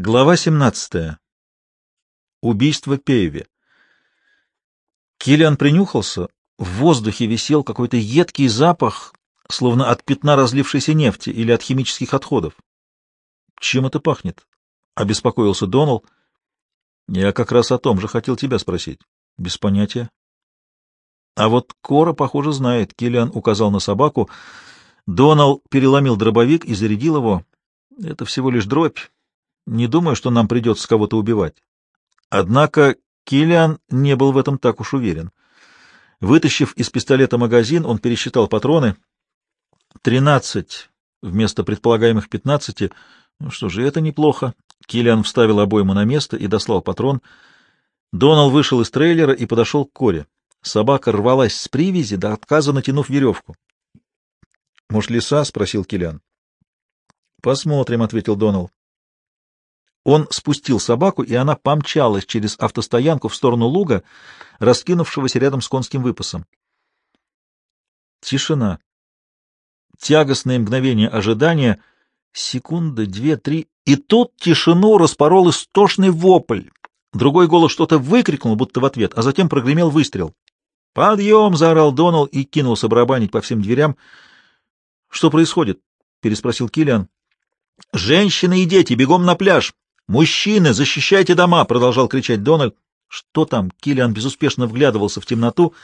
Глава 17. Убийство Пееви. Киллиан принюхался. В воздухе висел какой-то едкий запах, словно от пятна разлившейся нефти или от химических отходов. «Чем это пахнет?» — обеспокоился Донал. «Я как раз о том же хотел тебя спросить». «Без понятия». «А вот Кора, похоже, знает». Киллиан указал на собаку. Донал переломил дробовик и зарядил его. «Это всего лишь дробь». Не думаю, что нам придется кого-то убивать. Однако Килиан не был в этом так уж уверен. Вытащив из пистолета магазин, он пересчитал патроны. Тринадцать вместо предполагаемых пятнадцати. Ну что же, это неплохо. Килиан вставил обойму на место и дослал патрон. Донал вышел из трейлера и подошел к Коре. Собака рвалась с привязи, до отказа натянув веревку. — Может, лиса? — спросил Килиан. — Посмотрим, — ответил Донал. Он спустил собаку, и она помчалась через автостоянку в сторону луга, раскинувшегося рядом с конским выпасом. Тишина. Тягостное мгновение ожидания. Секунды, две, три. И тут тишину распорол истошный вопль. Другой голос что-то выкрикнул, будто в ответ, а затем прогремел выстрел. «Подъем!» — заорал Донал и кинулся барабанить по всем дверям. «Что происходит?» — переспросил Киллиан. «Женщины и дети, бегом на пляж! «Мужчины, защищайте дома!» — продолжал кричать Дональд. «Что там?» — Киллиан безуспешно вглядывался в темноту.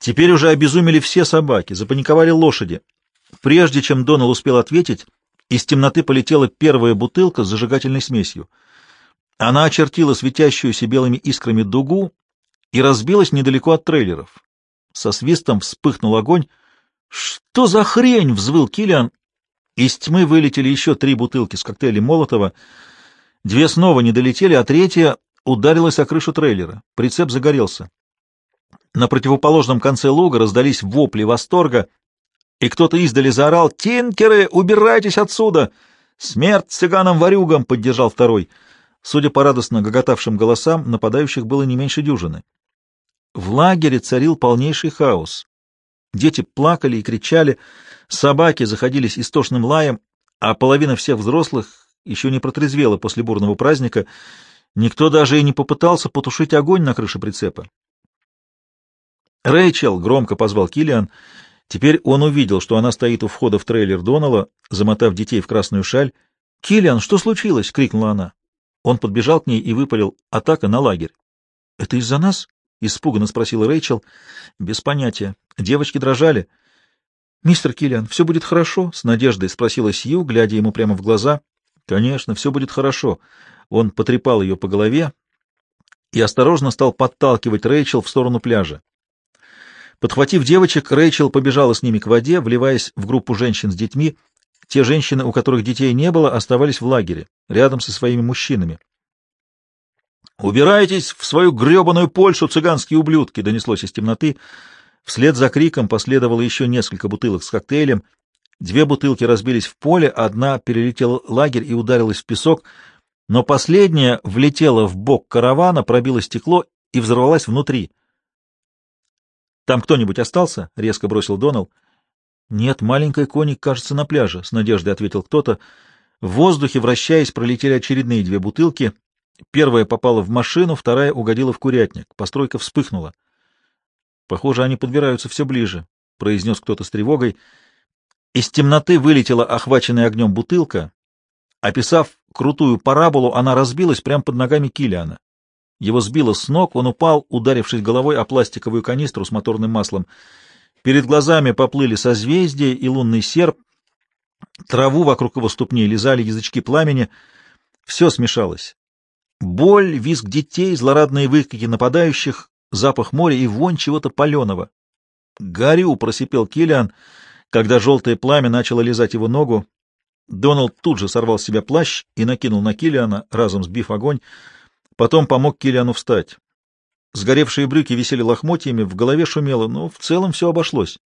Теперь уже обезумели все собаки, запаниковали лошади. Прежде чем Донал успел ответить, из темноты полетела первая бутылка с зажигательной смесью. Она очертила светящуюся белыми искрами дугу и разбилась недалеко от трейлеров. Со свистом вспыхнул огонь. «Что за хрень?» — взвыл Киллиан. Из тьмы вылетели еще три бутылки с коктейлем Молотова — Две снова не долетели, а третья ударилась о крышу трейлера. Прицеп загорелся. На противоположном конце луга раздались вопли восторга, и кто-то издали заорал «Тинкеры, убирайтесь отсюда!» «Смерть цыганам-ворюгам!» — поддержал второй. Судя по радостно гоготавшим голосам, нападающих было не меньше дюжины. В лагере царил полнейший хаос. Дети плакали и кричали, собаки заходились истошным лаем, а половина всех взрослых еще не протрезвела после бурного праздника. Никто даже и не попытался потушить огонь на крыше прицепа. «Рэйчел!» — громко позвал Киллиан. Теперь он увидел, что она стоит у входа в трейлер Донала, замотав детей в красную шаль. «Киллиан, что случилось?» — крикнула она. Он подбежал к ней и выпалил «Атака на лагерь». «Это из-за нас?» — испуганно спросила Рэйчел. «Без понятия. Девочки дрожали». «Мистер Киллиан, все будет хорошо?» — с надеждой спросила Сью, глядя ему прямо в глаза. Конечно, все будет хорошо. Он потрепал ее по голове и осторожно стал подталкивать Рэйчел в сторону пляжа. Подхватив девочек, Рэйчел побежала с ними к воде, вливаясь в группу женщин с детьми. Те женщины, у которых детей не было, оставались в лагере, рядом со своими мужчинами. «Убирайтесь в свою гребаную Польшу, цыганские ублюдки!» — донеслось из темноты. Вслед за криком последовало еще несколько бутылок с коктейлем — Две бутылки разбились в поле, одна перелетела лагерь и ударилась в песок, но последняя влетела в бок каравана, пробила стекло и взорвалась внутри. «Там кто-нибудь остался?» — резко бросил Донал. «Нет, маленькая коник, кажется, на пляже», — с надеждой ответил кто-то. В воздухе, вращаясь, пролетели очередные две бутылки. Первая попала в машину, вторая угодила в курятник. Постройка вспыхнула. «Похоже, они подбираются все ближе», — произнес кто-то с тревогой. Из темноты вылетела охваченная огнем бутылка. Описав крутую параболу, она разбилась прямо под ногами Килиана. Его сбило с ног, он упал, ударившись головой о пластиковую канистру с моторным маслом. Перед глазами поплыли созвездия и лунный серп. Траву вокруг его ступней лизали язычки пламени. Все смешалось. Боль, визг детей, злорадные выкрики нападающих, запах моря и вонь чего-то паленого. «Горю!» — просипел Килиан — когда желтое пламя начало лизать его ногу, Доналд тут же сорвал с себя плащ и накинул на Килиана, разом сбив огонь. Потом помог Килиану встать. Сгоревшие брюки висели лохмотьями, в голове шумело, но в целом все обошлось.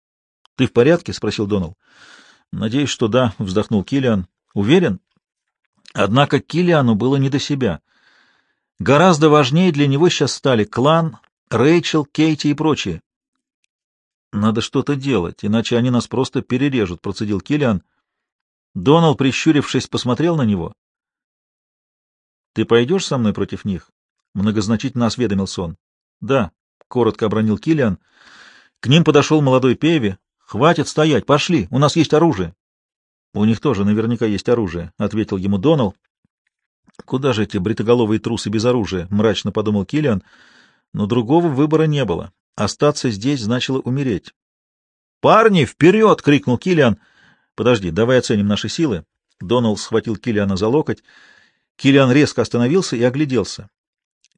— Ты в порядке? — спросил Доналд. — Надеюсь, что да, — вздохнул Килиан. — Уверен? Однако Килиану было не до себя. Гораздо важнее для него сейчас стали клан, Рэйчел, Кейти и прочие. Надо что-то делать, иначе они нас просто перережут, процедил Килиан. Донал, прищурившись, посмотрел на него. — Ты пойдешь со мной против них? — многозначительно осведомился он. — Да, — коротко обронил Килиан. К ним подошел молодой Певи. — Хватит стоять, пошли, у нас есть оружие. — У них тоже наверняка есть оружие, — ответил ему Донал. — Куда же эти бритоголовые трусы без оружия? — мрачно подумал Килиан. Но другого выбора не было. Остаться здесь значило умереть. «Парни, вперед!» — крикнул Килиан. «Подожди, давай оценим наши силы». Донал схватил Килиана за локоть. Килиан резко остановился и огляделся.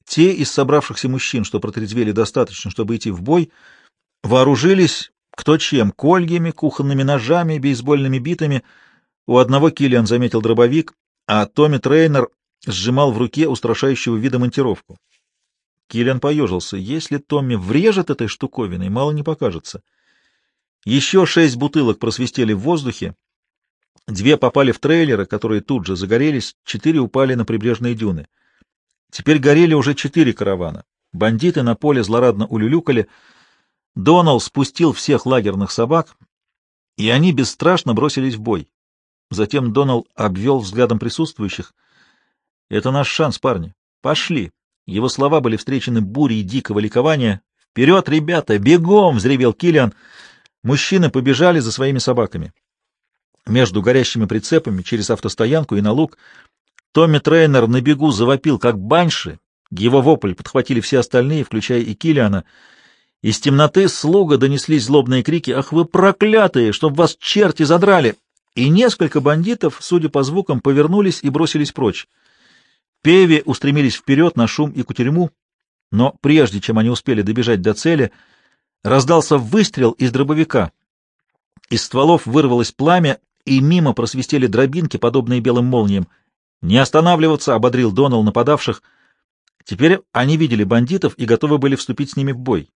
Те из собравшихся мужчин, что протрезвели достаточно, чтобы идти в бой, вооружились кто чем — кольями, кухонными ножами, бейсбольными битами. У одного Килиан заметил дробовик, а Томми Трейнер сжимал в руке устрашающего вида монтировку. Килиан поежился. Если Томми врежет этой штуковиной, мало не покажется. Еще шесть бутылок просвистели в воздухе. Две попали в трейлеры, которые тут же загорелись, четыре упали на прибрежные дюны. Теперь горели уже четыре каравана. Бандиты на поле злорадно улюлюкали. Донал спустил всех лагерных собак, и они бесстрашно бросились в бой. Затем Донал обвел взглядом присутствующих. — Это наш шанс, парни. Пошли. Его слова были встречены бурей дикого ликования. «Вперед, ребята! Бегом!» — взревел Киллиан. Мужчины побежали за своими собаками. Между горящими прицепами, через автостоянку и на луг, Томми Трейнер на бегу завопил, как баньши. Его вопль подхватили все остальные, включая и Киллиана. Из темноты с луга донеслись злобные крики «Ах вы проклятые! Чтоб вас черти задрали!» И несколько бандитов, судя по звукам, повернулись и бросились прочь. Певи устремились вперед на шум и кутерьму, но прежде чем они успели добежать до цели, раздался выстрел из дробовика. Из стволов вырвалось пламя, и мимо просвистели дробинки, подобные белым молниям. «Не останавливаться!» — ободрил Донал нападавших. Теперь они видели бандитов и готовы были вступить с ними в бой.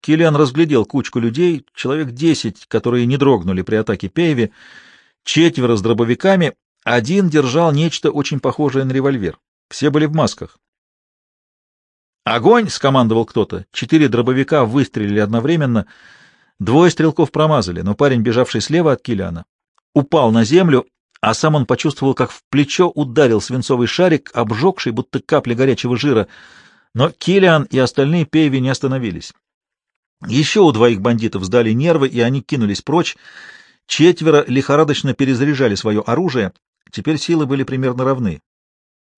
Киллиан разглядел кучку людей, человек десять, которые не дрогнули при атаке Пейви, четверо с дробовиками, один держал нечто очень похожее на револьвер. Все были в масках. «Огонь!» — скомандовал кто-то. Четыре дробовика выстрелили одновременно. Двое стрелков промазали, но парень, бежавший слева от Килиана, упал на землю, а сам он почувствовал, как в плечо ударил свинцовый шарик, обжегший, будто капли горячего жира. Но Килиан и остальные пейви не остановились. Еще у двоих бандитов сдали нервы, и они кинулись прочь. Четверо лихорадочно перезаряжали свое оружие. Теперь силы были примерно равны.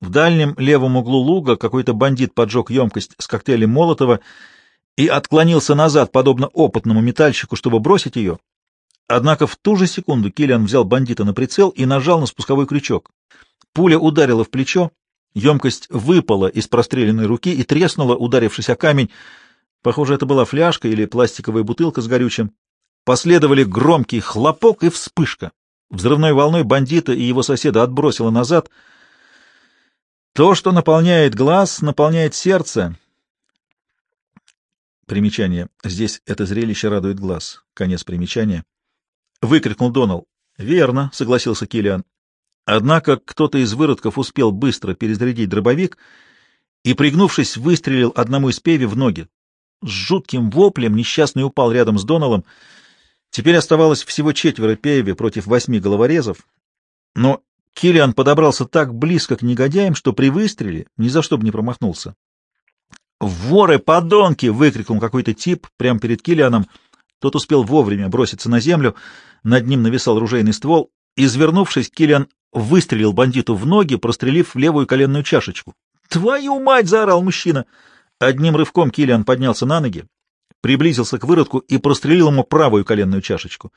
В дальнем левом углу луга какой-то бандит поджег емкость с коктейлем Молотова и отклонился назад, подобно опытному метальщику, чтобы бросить ее. Однако в ту же секунду Киллиан взял бандита на прицел и нажал на спусковой крючок. Пуля ударила в плечо, емкость выпала из простреленной руки и треснула, ударившись о камень. Похоже, это была фляжка или пластиковая бутылка с горючим. Последовали громкий хлопок и вспышка. Взрывной волной бандита и его соседа отбросило назад — то, что наполняет глаз, наполняет сердце. Примечание. Здесь это зрелище радует глаз. Конец примечания. Выкрикнул Донал. Верно, согласился Килиан. Однако кто-то из выродков успел быстро перезарядить дробовик и, пригнувшись, выстрелил одному из певи в ноги. С жутким воплем несчастный упал рядом с Доналом. Теперь оставалось всего четверо певи против восьми головорезов, но Килиан подобрался так близко к негодяям, что при выстреле ни за что бы не промахнулся. «Воры, подонки!» — выкрикнул какой-то тип прямо перед Килианом. Тот успел вовремя броситься на землю, над ним нависал ружейный ствол. Извернувшись, Килиан выстрелил бандиту в ноги, прострелив в левую коленную чашечку. «Твою мать!» — заорал мужчина. Одним рывком Килиан поднялся на ноги, приблизился к выродку и прострелил ему правую коленную чашечку.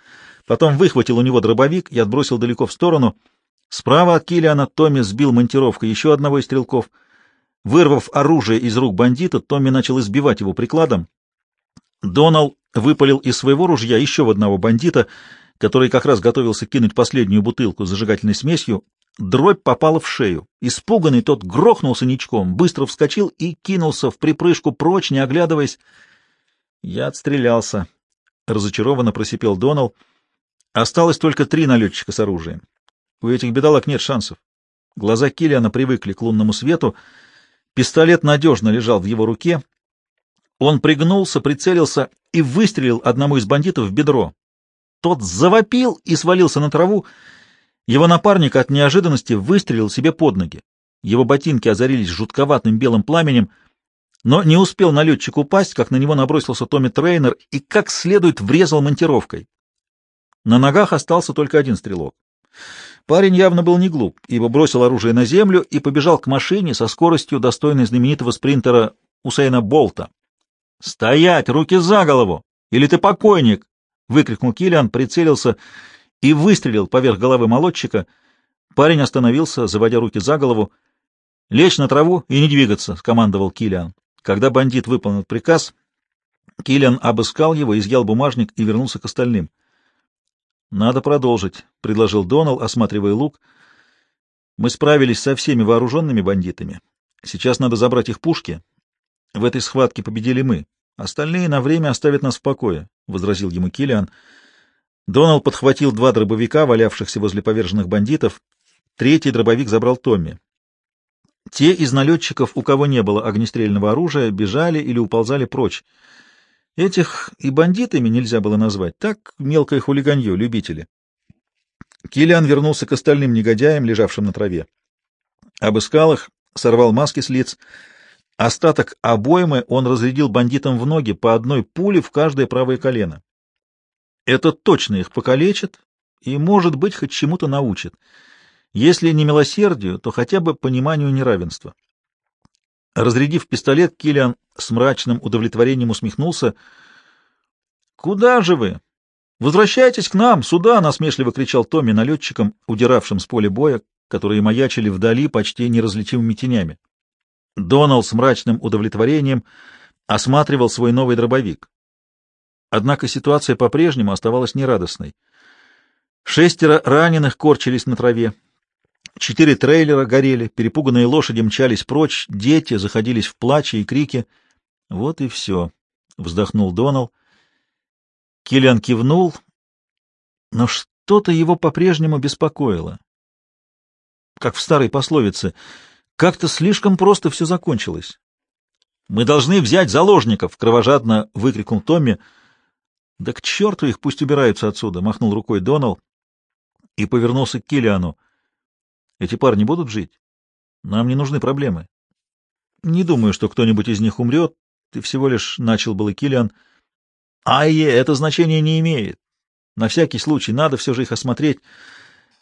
Потом выхватил у него дробовик и отбросил далеко в сторону — Справа от Килиана Томми сбил монтировкой еще одного из стрелков. Вырвав оружие из рук бандита, Томми начал избивать его прикладом. Донал выпалил из своего ружья еще в одного бандита, который как раз готовился кинуть последнюю бутылку с зажигательной смесью. Дробь попала в шею. Испуганный тот грохнулся ничком, быстро вскочил и кинулся в припрыжку прочь, не оглядываясь. Я отстрелялся. Разочарованно просипел Донал. Осталось только три налетчика с оружием. У этих бедолаг нет шансов. Глаза Киллиана привыкли к лунному свету. Пистолет надежно лежал в его руке. Он пригнулся, прицелился и выстрелил одному из бандитов в бедро. Тот завопил и свалился на траву. Его напарник от неожиданности выстрелил себе под ноги. Его ботинки озарились жутковатым белым пламенем, но не успел налетчик упасть, как на него набросился Томми Трейнер и как следует врезал монтировкой. На ногах остался только один стрелок. Парень явно был не глуп, ибо бросил оружие на землю и побежал к машине со скоростью, достойной знаменитого спринтера Усейна Болта. «Стоять! Руки за голову! Или ты покойник!» — выкрикнул Киллиан, прицелился и выстрелил поверх головы молодчика. Парень остановился, заводя руки за голову. «Лечь на траву и не двигаться», — скомандовал Киллиан. Когда бандит выполнил приказ, Киллиан обыскал его, изъял бумажник и вернулся к остальным. «Надо продолжить», — предложил Донал, осматривая лук. «Мы справились со всеми вооруженными бандитами. Сейчас надо забрать их пушки. В этой схватке победили мы. Остальные на время оставят нас в покое», — возразил ему Киллиан. Донал подхватил два дробовика, валявшихся возле поверженных бандитов. Третий дробовик забрал Томми. Те из налетчиков, у кого не было огнестрельного оружия, бежали или уползали прочь. Этих и бандитами нельзя было назвать, так мелкое хулиганье, любители. Киллиан вернулся к остальным негодяям, лежавшим на траве. Обыскал их, сорвал маски с лиц. Остаток обоймы он разрядил бандитам в ноги по одной пуле в каждое правое колено. Это точно их покалечит и, может быть, хоть чему-то научит. Если не милосердию, то хотя бы пониманию неравенства. Разрядив пистолет, Килиан с мрачным удовлетворением усмехнулся. «Куда же вы? Возвращайтесь к нам, сюда!» — насмешливо кричал Томми налетчикам, удиравшим с поля боя, которые маячили вдали почти неразличимыми тенями. Донал с мрачным удовлетворением осматривал свой новый дробовик. Однако ситуация по-прежнему оставалась нерадостной. Шестеро раненых корчились на траве. Четыре трейлера горели, перепуганные лошади мчались прочь, дети заходились в плаче и крики. Вот и все, — вздохнул Донал. Киллиан кивнул, но что-то его по-прежнему беспокоило. Как в старой пословице, как-то слишком просто все закончилось. «Мы должны взять заложников!» — кровожадно выкрикнул Томми. «Да к черту их, пусть убираются отсюда!» — махнул рукой Донал и повернулся к Киллиану. Эти парни будут жить? Нам не нужны проблемы. Не думаю, что кто-нибудь из них умрет. Ты всего лишь начал был и Киллиан. Айе, это значение не имеет. На всякий случай надо все же их осмотреть.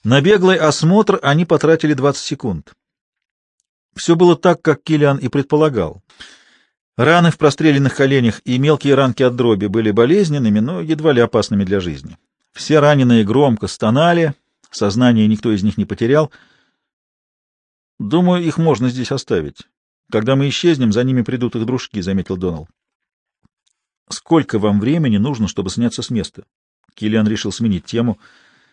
На беглый осмотр они потратили 20 секунд. Все было так, как Киллиан и предполагал. Раны в простреленных коленях и мелкие ранки от дроби были болезненными, но едва ли опасными для жизни. Все раненые громко стонали, сознание никто из них не потерял — Думаю, их можно здесь оставить. Когда мы исчезнем, за ними придут их дружки, — заметил Донал. — Сколько вам времени нужно, чтобы сняться с места? Киллиан решил сменить тему.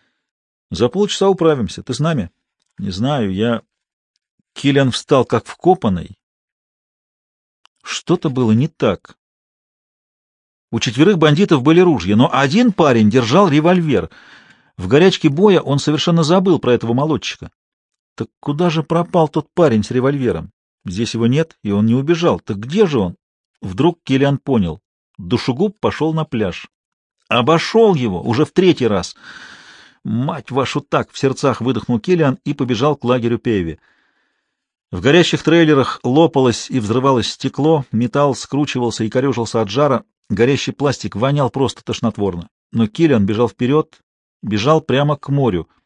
— За полчаса управимся. Ты с нами? — Не знаю, я... Киллиан встал как вкопанный. Что-то было не так. У четверых бандитов были ружья, но один парень держал револьвер. В горячке боя он совершенно забыл про этого молодчика. Так куда же пропал тот парень с револьвером? Здесь его нет, и он не убежал. Так где же он? Вдруг Киллиан понял. Душегуб пошел на пляж. Обошел его уже в третий раз. «Мать вашу так!» — в сердцах выдохнул Киллиан и побежал к лагерю Певи. В горящих трейлерах лопалось и взрывалось стекло, металл скручивался и корежился от жара, горящий пластик вонял просто тошнотворно. Но Киллиан бежал вперед, бежал прямо к морю —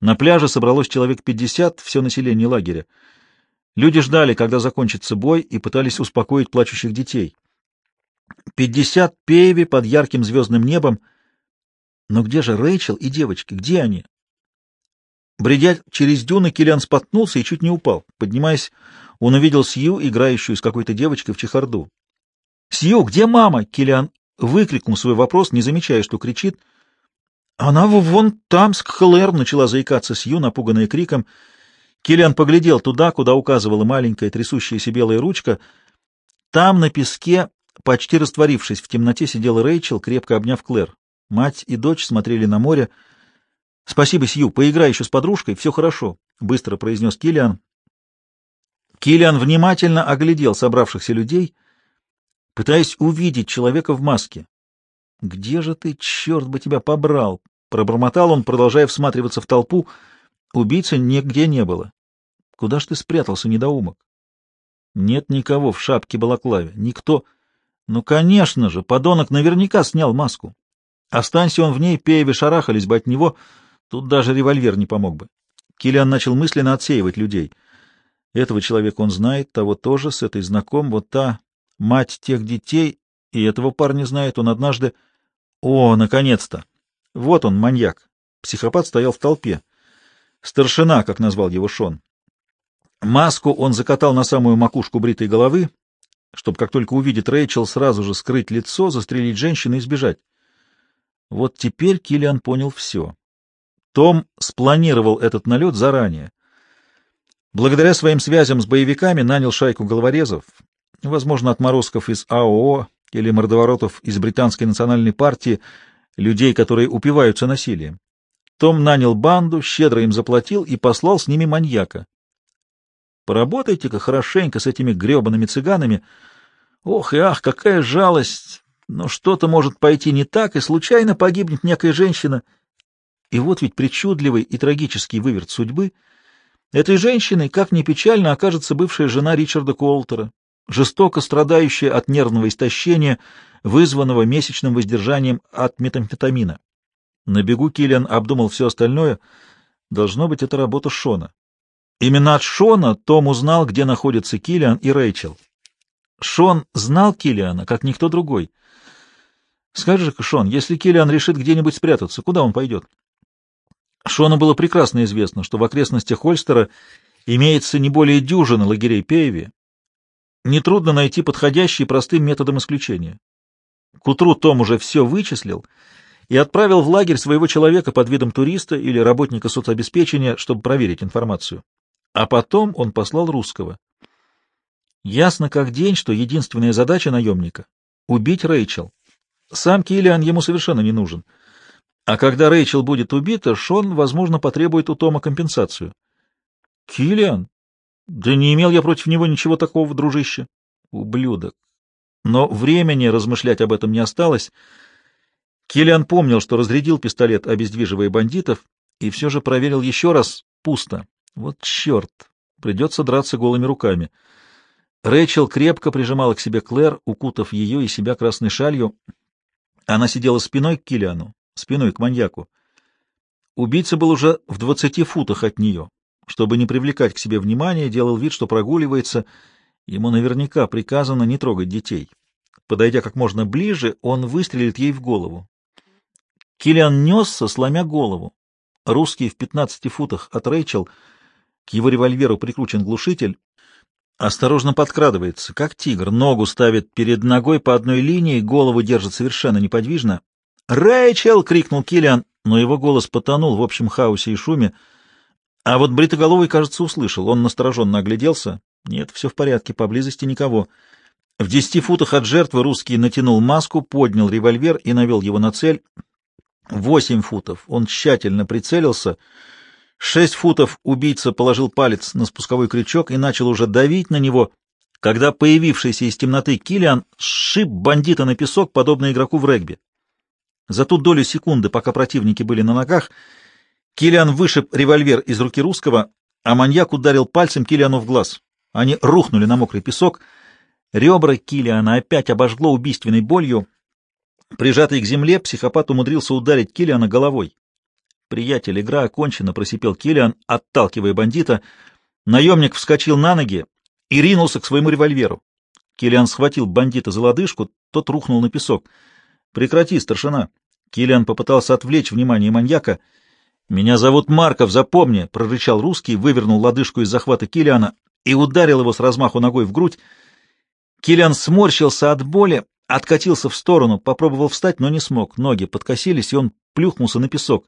на пляже собралось человек пятьдесят, все население лагеря. Люди ждали, когда закончится бой, и пытались успокоить плачущих детей. Пятьдесят пееви под ярким звездным небом. Но где же Рэйчел и девочки? Где они? Бредя через дюны, Киллиан споткнулся и чуть не упал. Поднимаясь, он увидел Сью, играющую с какой-то девочкой в чехарду. «Сью, где мама?» Киллиан выкрикнул свой вопрос, не замечая, что кричит — она вон там, с Ск-Хлэр, начала заикаться Сью, напуганная криком. Киллиан поглядел туда, куда указывала маленькая трясущаяся белая ручка. Там, на песке, почти растворившись в темноте, сидела Рэйчел, крепко обняв Клэр. Мать и дочь смотрели на море. — Спасибо, Сью, поиграй еще с подружкой, все хорошо, — быстро произнес Киллиан. Киллиан внимательно оглядел собравшихся людей, пытаясь увидеть человека в маске. «Где же ты, черт бы тебя побрал?» — пробормотал он, продолжая всматриваться в толпу. Убийцы нигде не было. Куда ж ты спрятался, недоумок? Нет никого в шапке балаклаве. Никто. Ну, конечно же, подонок наверняка снял маску. Останься он в ней, Пееве шарахались бы от него, тут даже револьвер не помог бы. Килиан начал мысленно отсеивать людей. Этого человека он знает, того тоже, с этой знаком, вот та мать тех детей, и этого парня знает, он однажды... О, наконец-то! Вот он, маньяк. Психопат стоял в толпе. Старшина, как назвал его Шон. Маску он закатал на самую макушку бритой головы, чтобы, как только увидит Рэйчел, сразу же скрыть лицо, застрелить женщину и сбежать. Вот теперь Киллиан понял все. Том спланировал этот налет заранее. Благодаря своим связям с боевиками нанял шайку головорезов, возможно, отморозков из АОО или мордоворотов из Британской национальной партии, людей, которые упиваются насилием. Том нанял банду, щедро им заплатил и послал с ними маньяка. Поработайте-ка хорошенько с этими гребаными цыганами. Ох и ах, какая жалость! Но что-то может пойти не так, и случайно погибнет некая женщина. И вот ведь причудливый и трагический выверт судьбы. Этой женщиной, как ни печально, окажется бывшая жена Ричарда Колтера, жестоко страдающая от нервного истощения, вызванного месячным воздержанием от метамфетамина. На бегу Киллиан обдумал все остальное. Должно быть, это работа Шона. Именно от Шона Том узнал, где находятся Киллиан и Рэйчел. Шон знал Киллиана, как никто другой. Скажи-ка, Шон, если Киллиан решит где-нибудь спрятаться, куда он пойдет? Шону было прекрасно известно, что в окрестностях Хольстера имеется не более дюжины лагерей Пейви. Нетрудно найти подходящий простым методом исключения. К утру Том уже все вычислил и отправил в лагерь своего человека под видом туриста или работника соцобеспечения, чтобы проверить информацию. А потом он послал русского. Ясно как день, что единственная задача наемника — убить Рэйчел. Сам Киллиан ему совершенно не нужен. А когда Рэйчел будет убита, Шон, возможно, потребует у Тома компенсацию. Киллиан? Да не имел я против него ничего такого, дружище. Ублюдок. Но времени размышлять об этом не осталось. Киллиан помнил, что разрядил пистолет, обездвиживая бандитов, и все же проверил еще раз. Пусто. Вот черт! Придется драться голыми руками. Рэйчел крепко прижимала к себе Клэр, укутав ее и себя красной шалью. Она сидела спиной к Киллиану, спиной к маньяку. Убийца был уже в двадцати футах от нее. Чтобы не привлекать к себе внимания, делал вид, что прогуливается. Ему наверняка приказано не трогать детей. Подойдя как можно ближе, он выстрелит ей в голову. Киллиан несся, сломя голову. Русский в пятнадцати футах от Рэйчел. К его револьверу прикручен глушитель. Осторожно подкрадывается, как тигр, ногу ставит перед ногой по одной линии, голову держит совершенно неподвижно. «Рэйчел!» — крикнул Киллиан, но его голос потонул в общем хаосе и шуме. А вот Бритоголовый, кажется, услышал. Он настороженно огляделся. Нет, все в порядке, поблизости никого. В десяти футах от жертвы русский натянул маску, поднял револьвер и навел его на цель. Восемь футов. Он тщательно прицелился — Шесть футов убийца положил палец на спусковой крючок и начал уже давить на него, когда появившийся из темноты Килиан сшиб бандита на песок, подобно игроку в регби. За ту долю секунды, пока противники были на ногах, Килиан вышиб револьвер из руки русского, а маньяк ударил пальцем Килиану в глаз. Они рухнули на мокрый песок. Ребра Килиана опять обожгло убийственной болью. Прижатый к земле, психопат умудрился ударить Килиана головой. «Приятель, игра окончена», — просипел Киллиан, отталкивая бандита. Наемник вскочил на ноги и ринулся к своему револьверу. Киллиан схватил бандита за лодыжку, тот рухнул на песок. «Прекрати, старшина!» Киллиан попытался отвлечь внимание маньяка. «Меня зовут Марков, запомни!» — прорычал русский, вывернул лодыжку из захвата Киллиана и ударил его с размаху ногой в грудь. Киллиан сморщился от боли, откатился в сторону, попробовал встать, но не смог. Ноги подкосились, и он плюхнулся на песок.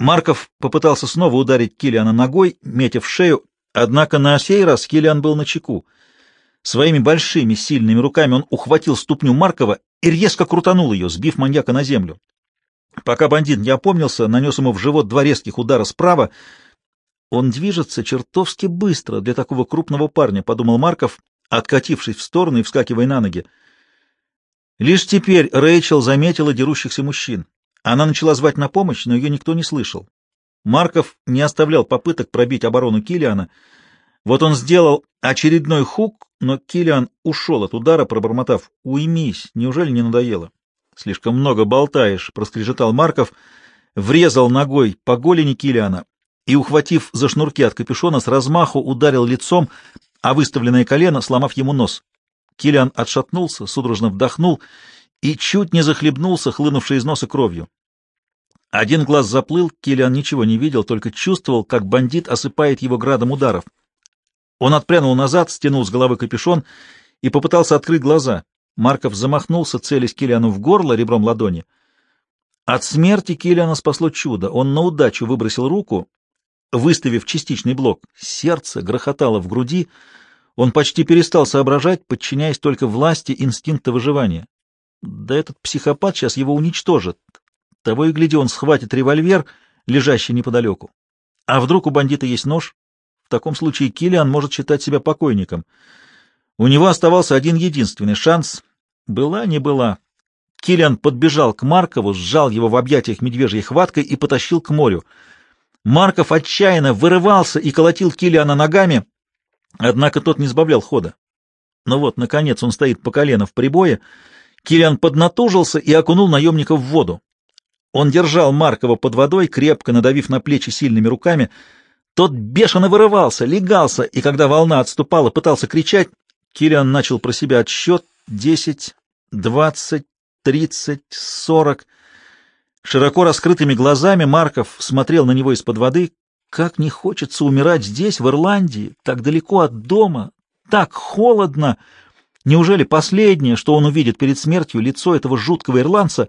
Марков попытался снова ударить Килиана ногой, метя в шею, однако на сей раз Килиан был на чеку. Своими большими сильными руками он ухватил ступню Маркова и резко крутанул ее, сбив маньяка на землю. Пока бандит не опомнился, нанес ему в живот два резких удара справа. Он движется чертовски быстро для такого крупного парня, — подумал Марков, откатившись в сторону и вскакивая на ноги. Лишь теперь Рэйчел заметила дерущихся мужчин. Она начала звать на помощь, но ее никто не слышал. Марков не оставлял попыток пробить оборону Килиана. Вот он сделал очередной хук, но Килиан ушел от удара, пробормотав «Уймись, неужели не надоело?» «Слишком много болтаешь», — проскрежетал Марков, врезал ногой по голени Килиана и, ухватив за шнурки от капюшона, с размаху ударил лицом, а выставленное колено, сломав ему нос. Килиан отшатнулся, судорожно вдохнул и чуть не захлебнулся, хлынувшей из носа кровью. Один глаз заплыл, Килиан ничего не видел, только чувствовал, как бандит осыпает его градом ударов. Он отпрянул назад, стянул с головы капюшон и попытался открыть глаза. Марков замахнулся, целясь Килиану в горло ребром ладони. От смерти Килиана спасло чудо. Он на удачу выбросил руку, выставив частичный блок. Сердце грохотало в груди. Он почти перестал соображать, подчиняясь только власти инстинкта выживания. Да этот психопат сейчас его уничтожит. Того и гляди, он схватит револьвер, лежащий неподалеку. А вдруг у бандита есть нож? В таком случае Килиан может считать себя покойником. У него оставался один единственный шанс. Была, не была. Килиан подбежал к Маркову, сжал его в объятиях медвежьей хваткой и потащил к морю. Марков отчаянно вырывался и колотил Килиана ногами, однако тот не сбавлял хода. Но вот, наконец, он стоит по колено в прибое. Килиан поднатужился и окунул наемника в воду. Он держал Маркова под водой, крепко надавив на плечи сильными руками — тот бешено вырывался, легался, и когда волна отступала, пытался кричать. Кириан начал про себя отсчет — десять, двадцать, тридцать, сорок. Широко раскрытыми глазами Марков смотрел на него из-под воды. Как не хочется умирать здесь, в Ирландии, так далеко от дома, так холодно. Неужели последнее, что он увидит перед смертью, лицо этого жуткого ирландца?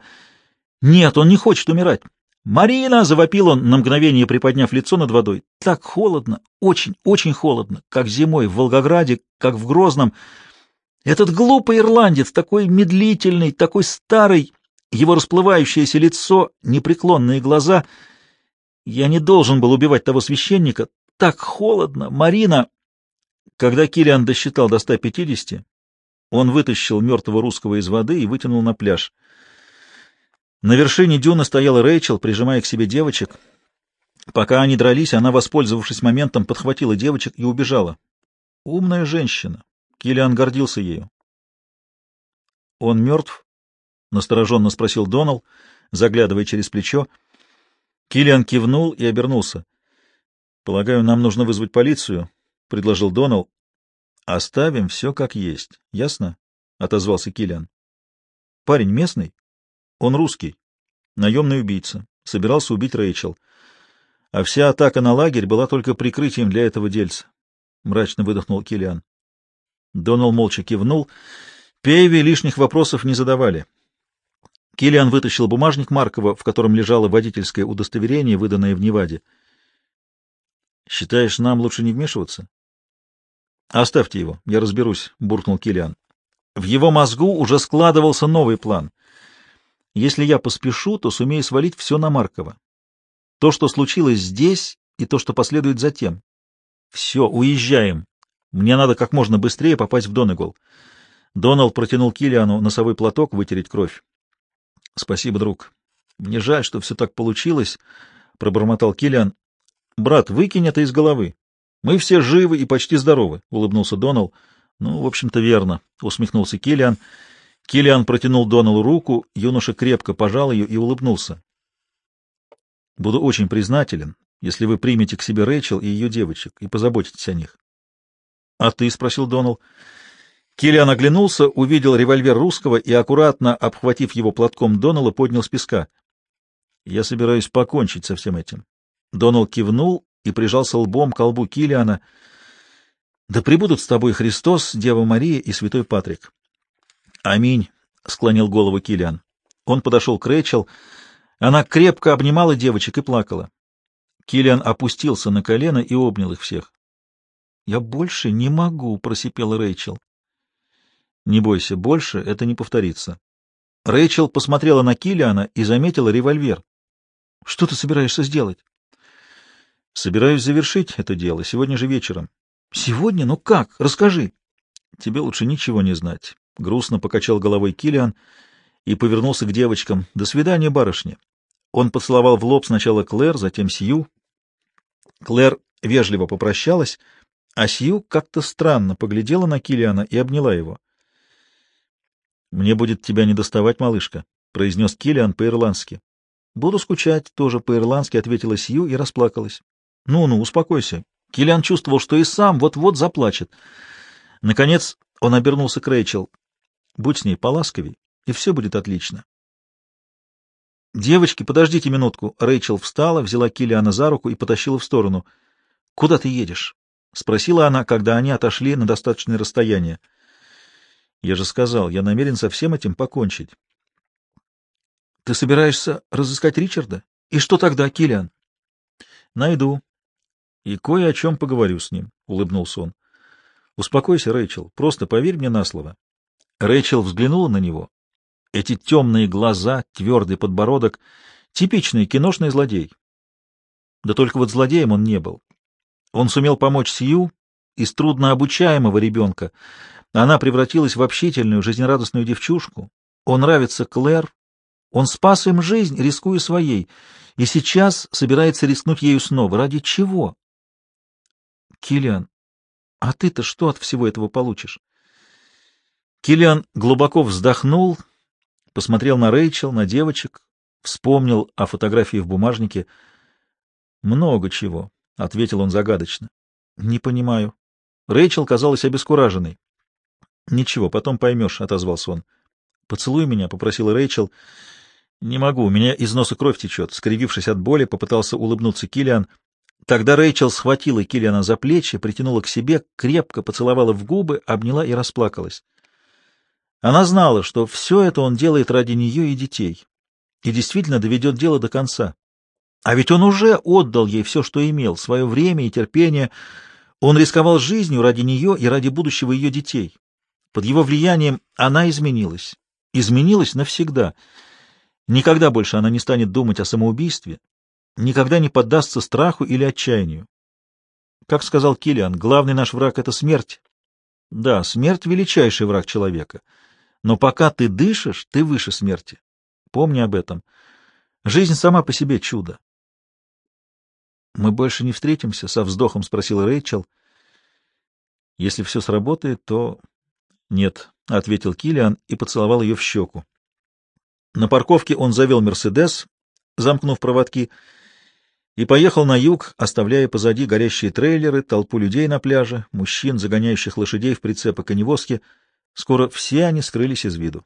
Нет, он не хочет умирать. «Марина!» — завопил он, на мгновение приподняв лицо над водой. «Так холодно, очень, очень холодно, как зимой в Волгограде, как в Грозном. Этот глупый ирландец, такой медлительный, такой старый, его расплывающееся лицо, непреклонные глаза. Я не должен был убивать того священника. Так холодно, Марина!» Когда Килиан досчитал до 150, он вытащил мертвого русского из воды и вытянул на пляж. На вершине дюны стояла Рэйчел, прижимая к себе девочек. Пока они дрались, она, воспользовавшись моментом, подхватила девочек и убежала. Умная женщина. Киллиан гордился ею. «Он мертв?» — настороженно спросил Донал, заглядывая через плечо. Киллиан кивнул и обернулся. «Полагаю, нам нужно вызвать полицию», — предложил Донал. «Оставим все как есть. Ясно?» — отозвался Киллиан. «Парень местный?» Он русский, наемный убийца, собирался убить Рэйчел. А вся атака на лагерь была только прикрытием для этого дельца. Мрачно выдохнул Килиан. Донал молча кивнул. Пейви лишних вопросов не задавали. Килиан вытащил бумажник Маркова, в котором лежало водительское удостоверение, выданное в Неваде. «Считаешь, нам лучше не вмешиваться?» «Оставьте его, я разберусь», — буркнул Килиан. В его мозгу уже складывался новый план — если я поспешу, то сумею свалить все на Маркова. То, что случилось здесь, и то, что последует затем. Все, уезжаем. Мне надо как можно быстрее попасть в Донегол. Доналд протянул Килиану носовой платок вытереть кровь. — Спасибо, друг. Мне жаль, что все так получилось, — пробормотал Килиан. — Брат, выкинь это из головы. Мы все живы и почти здоровы, — улыбнулся Доналд. — Ну, в общем-то, верно, — усмехнулся Килиан. — Килиан протянул Доналу руку, юноша крепко пожал ее и улыбнулся. «Буду очень признателен, если вы примете к себе Рэйчел и ее девочек и позаботитесь о них». «А ты?» — спросил Донал. Килиан оглянулся, увидел револьвер русского и, аккуратно обхватив его платком Донала, поднял с песка. «Я собираюсь покончить со всем этим». Донал кивнул и прижался лбом к колбу Килиана. «Да пребудут с тобой Христос, Дева Мария и Святой Патрик». «Аминь», — склонил голову Килиан. Он подошел к Рэйчел. Она крепко обнимала девочек и плакала. Килиан опустился на колено и обнял их всех. «Я больше не могу», — просипела Рэйчел. «Не бойся, больше это не повторится». Рэйчел посмотрела на Килиана и заметила револьвер. «Что ты собираешься сделать?» «Собираюсь завершить это дело сегодня же вечером». «Сегодня? Ну как? Расскажи». «Тебе лучше ничего не знать. Грустно покачал головой Килиан и повернулся к девочкам. «До свидания, барышня!» Он поцеловал в лоб сначала Клэр, затем Сью. Клэр вежливо попрощалась, А Сью как-то странно поглядела на Килиана и обняла его. «Мне будет тебя не доставать, малышка», — произнес Килиан по-ирландски. «Буду скучать», — тоже по-ирландски ответила Сью и расплакалась. «Ну-ну, успокойся». Килиан чувствовал, что и сам вот-вот заплачет. Наконец он обернулся к Рэйчел. «Будь с ней поласковей, и все будет отлично». «Девочки, подождите минутку». Рэйчел встала, взяла Килиана за руку и потащила в сторону. «Куда ты едешь?» — спросила она, когда они отошли на достаточное расстояние. «Я же сказал, я намерен со всем этим покончить». «Ты собираешься разыскать Ричарда? И что тогда, Килиан?» «Найду. И кое о чем поговорю с ним», — улыбнулся он. «Успокойся, Рэйчел, просто поверь мне на слово». Рэйчел взглянула на него. Эти темные глаза, твердый подбородок — типичный киношный злодей. Да только вот злодеем он не был. Он сумел помочь Сью из труднообучаемого ребенка. Она превратилась в общительную, жизнерадостную девчушку. Он нравится Клэр. Он спас им жизнь, рискуя своей, и сейчас собирается рискнуть ею снова. Ради чего? Килиан, а ты-то что от всего этого получишь? Килиан глубоко вздохнул, посмотрел на Рэйчел, на девочек, вспомнил о фотографии в бумажнике. Много чего. — ответил он загадочно. — Не понимаю. Рэйчел казалась обескураженной. — Ничего, потом поймешь, — отозвался он. — Поцелуй меня, — попросила Рэйчел. — Не могу, у меня из носа кровь течет. Скривившись от боли, попытался улыбнуться Килиан. Тогда Рэйчел схватила Килиана за плечи, притянула к себе, крепко поцеловала в губы, обняла и расплакалась. Она знала, что все это он делает ради нее и детей, и действительно доведет дело до конца. А ведь он уже отдал ей все, что имел, свое время и терпение. Он рисковал жизнью ради нее и ради будущего ее детей. Под его влиянием она изменилась. Изменилась навсегда. Никогда больше она не станет думать о самоубийстве, никогда не поддастся страху или отчаянию. Как сказал Килиан, главный наш враг — это смерть. Да, смерть — величайший враг человека. Но пока ты дышишь, ты выше смерти. Помни об этом. Жизнь сама по себе чудо. «Мы больше не встретимся?» — со вздохом спросила Рэйчел. «Если все сработает, то...» «Нет», — ответил Килиан и поцеловал ее в щеку. На парковке он завел «Мерседес», замкнув проводки, и поехал на юг, оставляя позади горящие трейлеры, толпу людей на пляже, мужчин, загоняющих лошадей в прицепы коневозки. Скоро все они скрылись из виду.